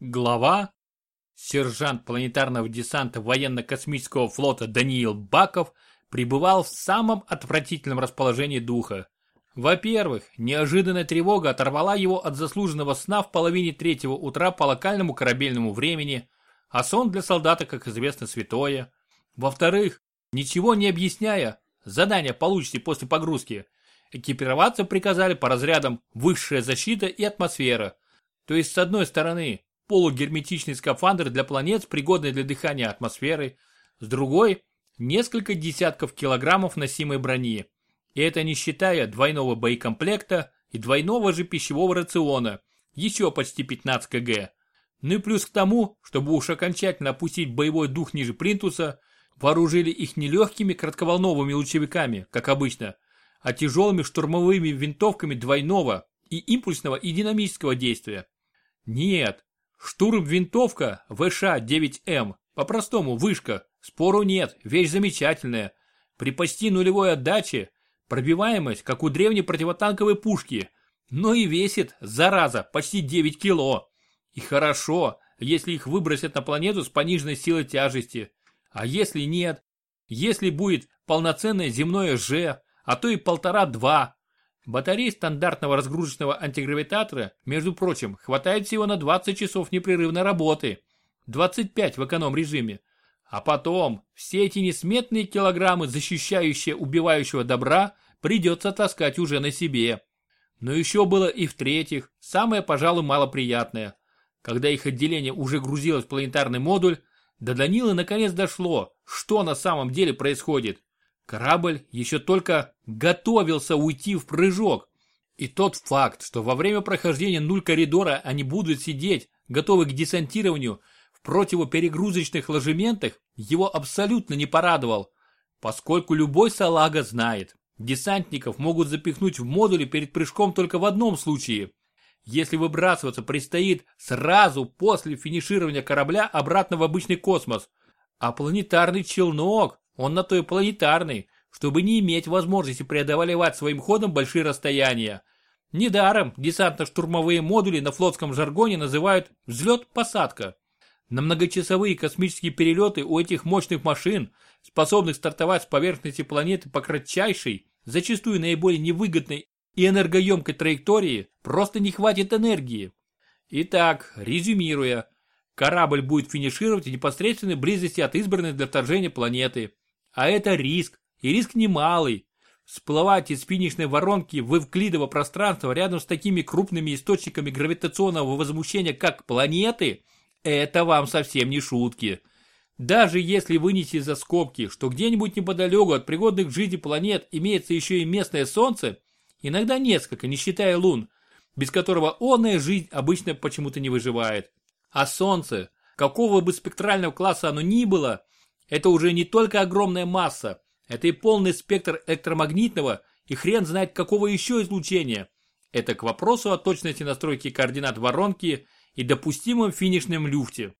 Глава. Сержант планетарного десанта военно-космического флота Даниил Баков пребывал в самом отвратительном расположении духа. Во-первых, неожиданная тревога оторвала его от заслуженного сна в половине третьего утра по локальному корабельному времени, а сон для солдата, как известно, святое. Во-вторых, ничего не объясняя, задание получите после погрузки. Экипироваться приказали по разрядам высшая защита и атмосфера. То есть, с одной стороны, полугерметичный скафандр для планет, пригодный для дыхания атмосферы, с другой – несколько десятков килограммов носимой брони. И это не считая двойного боекомплекта и двойного же пищевого рациона, еще почти 15 кг. Ну и плюс к тому, чтобы уж окончательно опустить боевой дух ниже Принтуса, вооружили их не легкими кратковолновыми лучевиками, как обычно, а тяжелыми штурмовыми винтовками двойного и импульсного и динамического действия. Нет, Штурм-винтовка ВШ-9М, по-простому вышка, спору нет, вещь замечательная. При почти нулевой отдаче пробиваемость, как у древней противотанковой пушки, но и весит, зараза, почти 9 кило. И хорошо, если их выбросят на планету с пониженной силой тяжести. А если нет? Если будет полноценное земное Ж, а то и полтора-два, Батарей стандартного разгрузочного антигравитатора, между прочим, хватает всего на 20 часов непрерывной работы. 25 в эконом-режиме. А потом, все эти несметные килограммы защищающие убивающего добра придется таскать уже на себе. Но еще было и в-третьих, самое, пожалуй, малоприятное. Когда их отделение уже грузилось в планетарный модуль, до Данилы наконец дошло, что на самом деле происходит. Корабль еще только готовился уйти в прыжок. И тот факт, что во время прохождения нуль коридора они будут сидеть, готовы к десантированию в противоперегрузочных ложементах, его абсолютно не порадовал, поскольку любой салага знает, десантников могут запихнуть в модуле перед прыжком только в одном случае, если выбрасываться предстоит сразу после финиширования корабля обратно в обычный космос, а планетарный челнок он на то и планетарный, чтобы не иметь возможности преодолевать своим ходом большие расстояния. Недаром десантно-штурмовые модули на флотском жаргоне называют «взлет-посадка». На многочасовые космические перелеты у этих мощных машин, способных стартовать с поверхности планеты по кратчайшей, зачастую наиболее невыгодной и энергоемкой траектории, просто не хватит энергии. Итак, резюмируя, корабль будет финишировать в непосредственной близости от избранной для вторжения планеты. А это риск, и риск немалый. Всплывать из финишной воронки в эвклидово пространство рядом с такими крупными источниками гравитационного возмущения, как планеты, это вам совсем не шутки. Даже если вынести за скобки, что где-нибудь неподалеку от пригодных к жизни планет имеется еще и местное Солнце, иногда несколько, не считая лун, без которого онная жизнь обычно почему-то не выживает. А Солнце, какого бы спектрального класса оно ни было, это уже не только огромная масса, это и полный спектр электромагнитного и хрен знает какого еще излучения. Это к вопросу о точности настройки координат воронки и допустимом финишном люфте.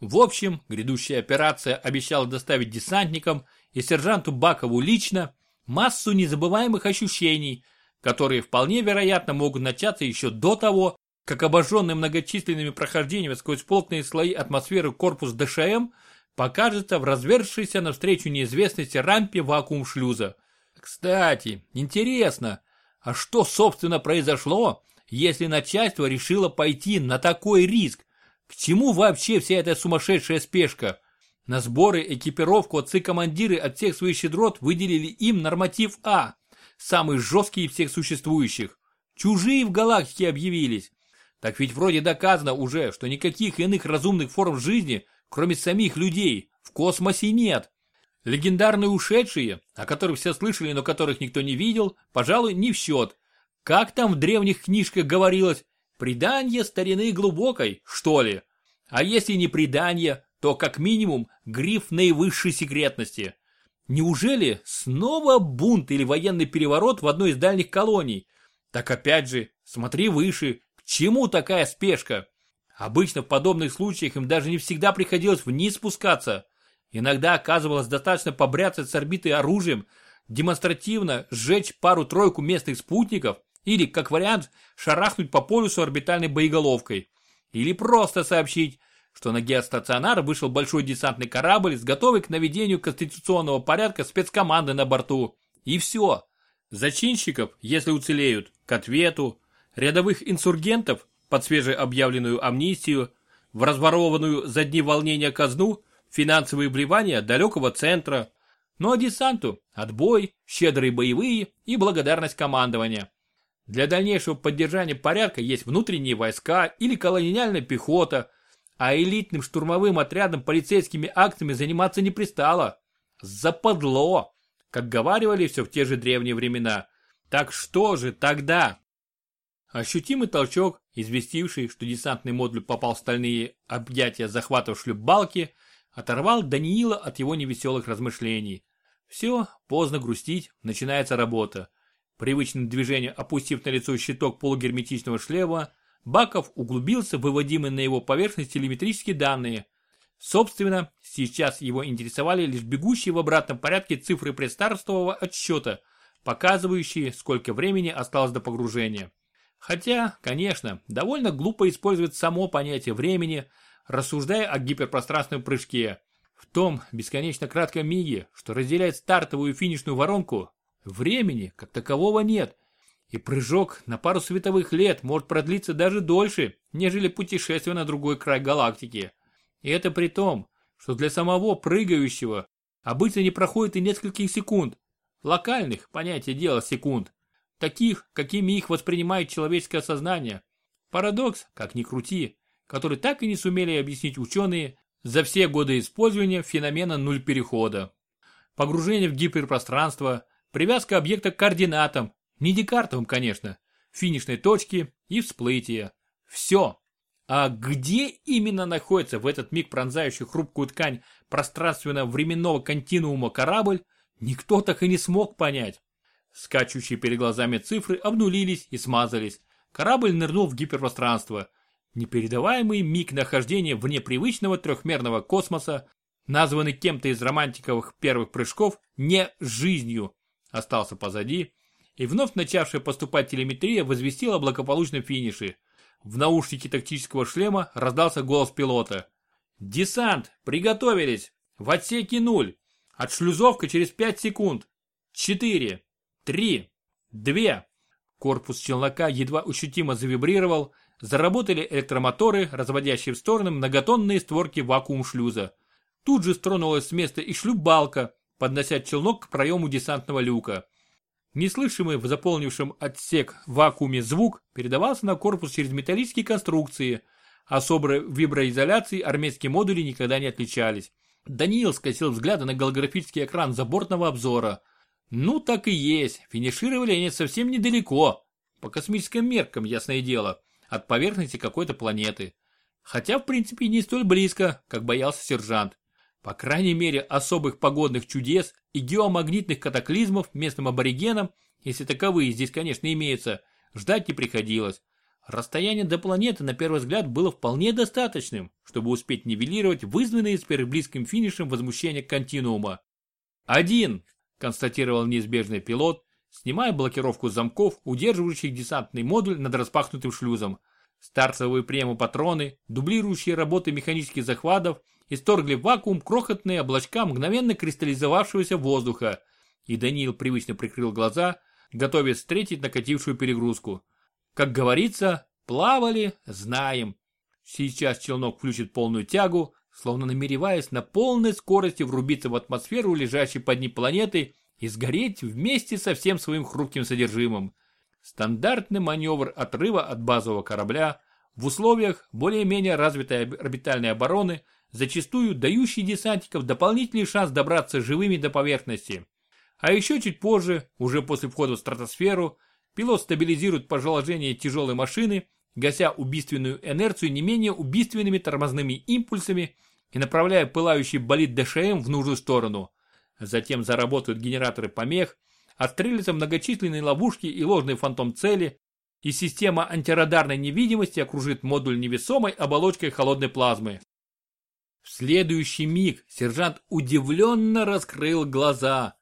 В общем, грядущая операция обещала доставить десантникам и сержанту Бакову лично массу незабываемых ощущений, которые вполне вероятно могут начаться еще до того, как обожженный многочисленными прохождениями сквозь плотные слои атмосферы корпус ДШМ покажется в развершейся навстречу неизвестности рампе вакуум шлюза. Кстати, интересно, а что собственно произошло, если начальство решило пойти на такой риск? К чему вообще вся эта сумасшедшая спешка? На сборы экипировку отцы-командиры от всех своих щедрот выделили им норматив А, самый жесткий из всех существующих. Чужие в галактике объявились. Так ведь вроде доказано уже, что никаких иных разумных форм жизни – кроме самих людей, в космосе нет. Легендарные ушедшие, о которых все слышали, но которых никто не видел, пожалуй, не в счет. Как там в древних книжках говорилось, предание старины глубокой, что ли? А если не предание, то как минимум гриф наивысшей секретности. Неужели снова бунт или военный переворот в одной из дальних колоний? Так опять же, смотри выше, к чему такая спешка? Обычно в подобных случаях им даже не всегда приходилось вниз спускаться. Иногда оказывалось достаточно побряцать с орбиты оружием, демонстративно сжечь пару-тройку местных спутников или, как вариант, шарахнуть по полюсу орбитальной боеголовкой. или просто сообщить, что на геостационар вышел большой десантный корабль с готовой к наведению конституционного порядка спецкоманды на борту. И все. Зачинщиков, если уцелеют, к ответу. Рядовых инсургентов под свежеобъявленную амнистию, в разворованную за дни волнения казну, финансовые вливания далекого центра. Ну а десанту – отбой, щедрые боевые и благодарность командования. Для дальнейшего поддержания порядка есть внутренние войска или колониальная пехота, а элитным штурмовым отрядом полицейскими акциями заниматься не пристало. Западло, как говаривали все в те же древние времена. Так что же тогда? Ощутимый толчок, известивший, что десантный модуль попал в стальные объятия захватывавшей балки, оторвал Даниила от его невеселых размышлений. Все, поздно грустить, начинается работа. Привычным движением опустив на лицо щиток полугерметичного шлема, Баков углубился в выводимые на его поверхность телеметрические данные. Собственно, сейчас его интересовали лишь бегущие в обратном порядке цифры предстартового отсчета, показывающие, сколько времени осталось до погружения. Хотя, конечно, довольно глупо использовать само понятие времени, рассуждая о гиперпространственном прыжке. В том бесконечно кратком миге, что разделяет стартовую и финишную воронку, времени как такового нет. И прыжок на пару световых лет может продлиться даже дольше, нежели путешествие на другой край галактики. И это при том, что для самого прыгающего обычно не проходит и нескольких секунд. Локальных, понятие дела, секунд таких, какими их воспринимает человеческое сознание. Парадокс, как ни крути, который так и не сумели объяснить ученые за все годы использования феномена нуль перехода. Погружение в гиперпространство, привязка объекта к координатам, не декартовым, конечно, финишной точки и всплытие. Все. А где именно находится в этот миг пронзающий хрупкую ткань пространственно-временного континуума корабль, никто так и не смог понять. Скачущие перед глазами цифры обнулились и смазались. Корабль нырнул в гиперпространство. Непередаваемый миг нахождения вне привычного трехмерного космоса, названный кем-то из романтиковых первых прыжков не жизнью, остался позади, и вновь начавшая поступать телеметрия возвестила о благополучном финише. В наушнике тактического шлема раздался голос пилота. «Десант! Приготовились! В отсеке нуль! Отшлюзовка через пять секунд! Четыре! Три. Две. Корпус челнока едва ощутимо завибрировал, заработали электромоторы, разводящие в стороны многотонные створки вакуум-шлюза. Тут же стронулась с места и шлюпбалка, поднося челнок к проему десантного люка. Неслышимый в заполнившем отсек вакууме звук передавался на корпус через металлические конструкции. Особой виброизоляции армейские модули никогда не отличались. Даниил скосил взгляды на голографический экран забортного обзора. Ну так и есть, финишировали они совсем недалеко, по космическим меркам, ясное дело, от поверхности какой-то планеты. Хотя в принципе не столь близко, как боялся сержант. По крайней мере особых погодных чудес и геомагнитных катаклизмов местным аборигенам, если таковые здесь конечно имеются, ждать не приходилось. Расстояние до планеты на первый взгляд было вполне достаточным, чтобы успеть нивелировать вызванные с близким финишем возмущения континуума. Один, констатировал неизбежный пилот, снимая блокировку замков, удерживающих десантный модуль над распахнутым шлюзом. Стартовые патроны, дублирующие работы механических захватов, исторгли в вакуум крохотные облачка мгновенно кристаллизовавшегося воздуха, и Даниил привычно прикрыл глаза, готовясь встретить накатившую перегрузку. Как говорится, плавали, знаем. Сейчас челнок включит полную тягу, словно намереваясь на полной скорости врубиться в атмосферу лежащей под ней планеты и сгореть вместе со всем своим хрупким содержимым. Стандартный маневр отрыва от базового корабля в условиях более-менее развитой орбитальной обороны, зачастую дающий десантников дополнительный шанс добраться живыми до поверхности. А еще чуть позже, уже после входа в стратосферу, пилот стабилизирует положение тяжелой машины, гася убийственную инерцию не менее убийственными тормозными импульсами и направляя пылающий болид ДШМ в нужную сторону. Затем заработают генераторы помех, отстрелятся многочисленные ловушки и ложные фантом цели, и система антирадарной невидимости окружит модуль невесомой оболочкой холодной плазмы. В следующий миг сержант удивленно раскрыл глаза.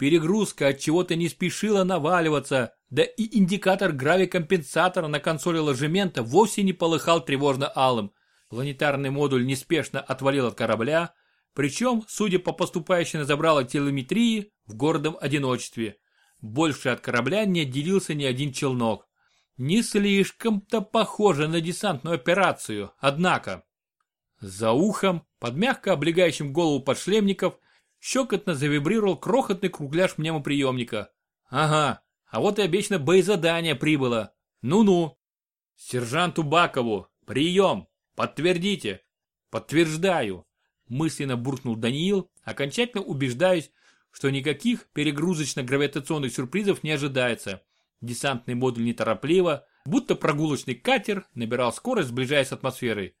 Перегрузка от чего-то не спешила наваливаться, да и индикатор гравикомпенсатора на консоли ложемента вовсе не полыхал тревожно-алым. Планетарный модуль неспешно отвалил от корабля, причем, судя по поступающей на забрало телеметрии, в гордом одиночестве. Больше от корабля не отделился ни один челнок. Не слишком-то похоже на десантную операцию, однако. За ухом, под мягко облегающим голову подшлемников, щекотно завибрировал крохотный кругляш мнемоприемника. Ага, а вот и обещано боезадание прибыло. Ну-ну. Сержанту Бакову, прием, подтвердите. Подтверждаю. Мысленно буркнул Даниил, окончательно убеждаюсь, что никаких перегрузочно-гравитационных сюрпризов не ожидается. Десантный модуль неторопливо, будто прогулочный катер, набирал скорость, сближаясь с атмосферой.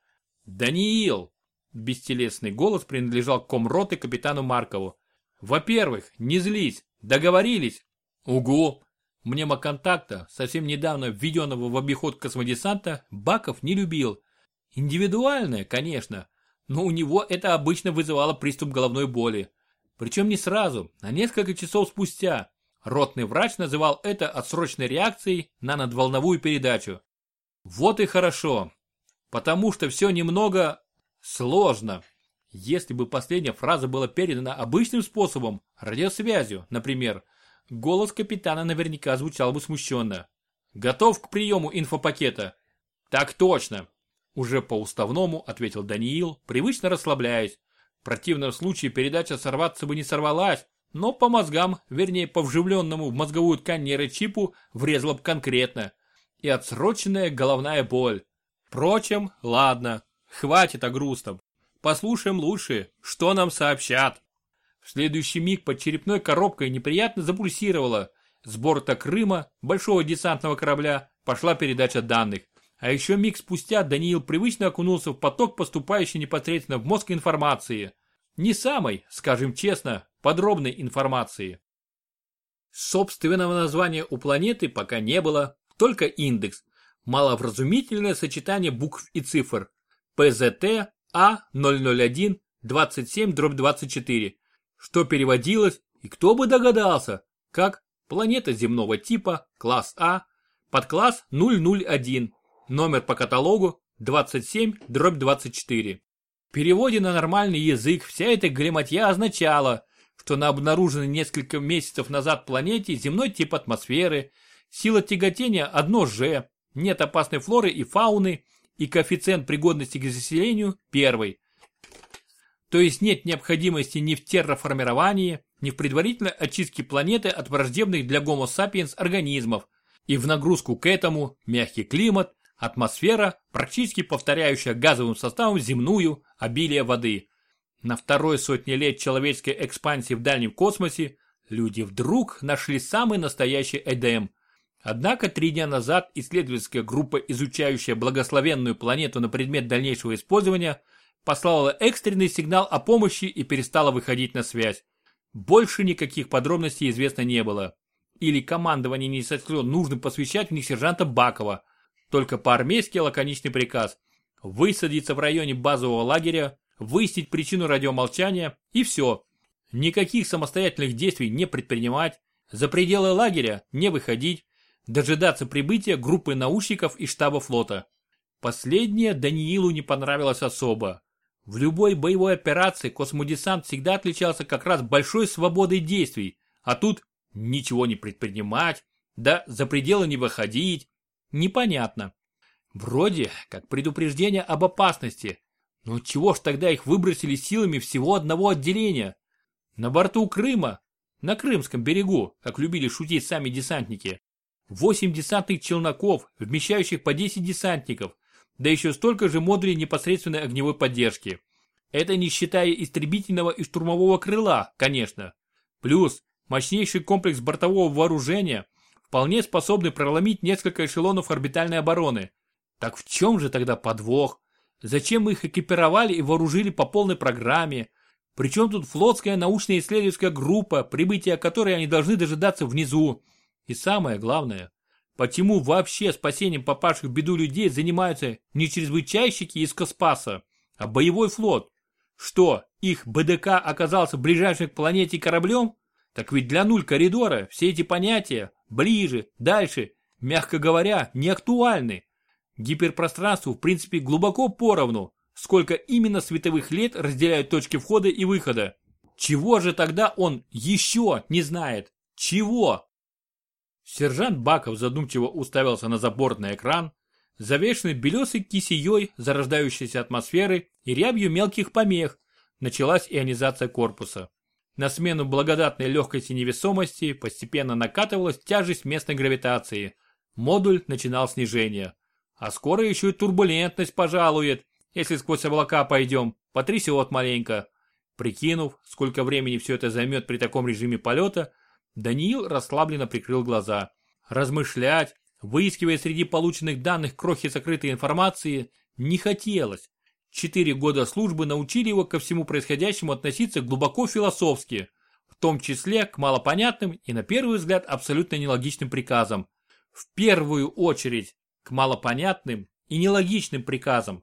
«Даниил!» Бестелесный голос принадлежал комроты капитану Маркову. «Во-первых, не злись, договорились?» «Угу!» Мнемоконтакта, совсем недавно введенного в обиход космодесанта, Баков не любил. Индивидуальное, конечно, но у него это обычно вызывало приступ головной боли. Причем не сразу, а несколько часов спустя. Ротный врач называл это отсрочной реакцией на надволновую передачу. Вот и хорошо, потому что все немного сложно. Если бы последняя фраза была передана обычным способом, радиосвязью, например, голос капитана наверняка звучал бы смущенно. Готов к приему инфопакета? Так точно. Уже по-уставному ответил Даниил, привычно расслабляясь. В противном случае передача сорваться бы не сорвалась, но по мозгам, вернее по вживленному в мозговую ткань нейрочипу, врезала бы конкретно. И отсроченная головная боль. Впрочем, ладно, хватит о грустном. Послушаем лучше, что нам сообщат. В следующий миг под черепной коробкой неприятно запульсировало. С борта Крыма, большого десантного корабля, пошла передача данных. А еще миг спустя Даниил привычно окунулся в поток, поступающий непосредственно в мозг информации. Не самой, скажем честно, подробной информации. Собственного названия у планеты пока не было, только индекс, маловразумительное сочетание букв и цифр. ПЗТ А001 27-24, что переводилось, и кто бы догадался, как планета земного типа, класс А, подкласс 001, номер по каталогу 27-24. В переводе на нормальный язык вся эта глиматья означала, что на обнаруженной несколько месяцев назад планете земной тип атмосферы, сила тяготения одно G, нет опасной флоры и фауны и коэффициент пригодности к заселению первый. То есть нет необходимости ни в терраформировании, ни в предварительной очистке планеты от враждебных для Homo sapiens организмов, и в нагрузку к этому мягкий климат, атмосфера, практически повторяющая газовым составом земную, обилие воды. На второй сотне лет человеческой экспансии в дальнем космосе люди вдруг нашли самый настоящий Эдем. Однако три дня назад исследовательская группа, изучающая благословенную планету на предмет дальнейшего использования, послала экстренный сигнал о помощи и перестала выходить на связь. Больше никаких подробностей известно не было. Или командование не сочло нужным посвящать в них сержанта Бакова. Только по-армейски лаконичный приказ – высадиться в районе базового лагеря, выяснить причину радиомолчания и все. Никаких самостоятельных действий не предпринимать, за пределы лагеря не выходить, дожидаться прибытия группы научников из штаба флота. Последнее Даниилу не понравилось особо. В любой боевой операции космодесант всегда отличался как раз большой свободой действий, а тут ничего не предпринимать, да за пределы не выходить. Непонятно. Вроде как предупреждение об опасности, но чего ж тогда их выбросили силами всего одного отделения? На борту Крыма, на Крымском берегу, как любили шутить сами десантники, Восемь десантных челноков, вмещающих по 10 десантников, да еще столько же модулей непосредственной огневой поддержки. Это не считая истребительного и штурмового крыла, конечно. Плюс мощнейший комплекс бортового вооружения, вполне способный проломить несколько эшелонов орбитальной обороны. Так в чем же тогда подвох? Зачем мы их экипировали и вооружили по полной программе? Причем тут флотская научно-исследовательская группа, прибытия которой они должны дожидаться внизу? И самое главное, почему вообще спасением попавших в беду людей занимаются не чрезвычайщики из Коспаса, а боевой флот? Что, их БДК оказался ближайшим к планете кораблем? Так ведь для нуль коридора все эти понятия ближе, дальше, мягко говоря, не актуальны. Гиперпространству в принципе глубоко поровну, сколько именно световых лет разделяют точки входа и выхода. Чего же тогда он еще не знает? Чего? Сержант Баков задумчиво уставился на забортный экран, завешенный белесой кисеей зарождающейся атмосферы и рябью мелких помех, началась ионизация корпуса. На смену благодатной легкости невесомости постепенно накатывалась тяжесть местной гравитации. Модуль начинал снижение. А скоро еще и турбулентность пожалует, если сквозь облака пойдем, потрясет маленько. Прикинув, сколько времени все это займет при таком режиме полета, Даниил расслабленно прикрыл глаза. Размышлять, выискивая среди полученных данных крохи сокрытой информации, не хотелось. Четыре года службы научили его ко всему происходящему относиться глубоко философски, в том числе к малопонятным и на первый взгляд абсолютно нелогичным приказам. В первую очередь к малопонятным и нелогичным приказам.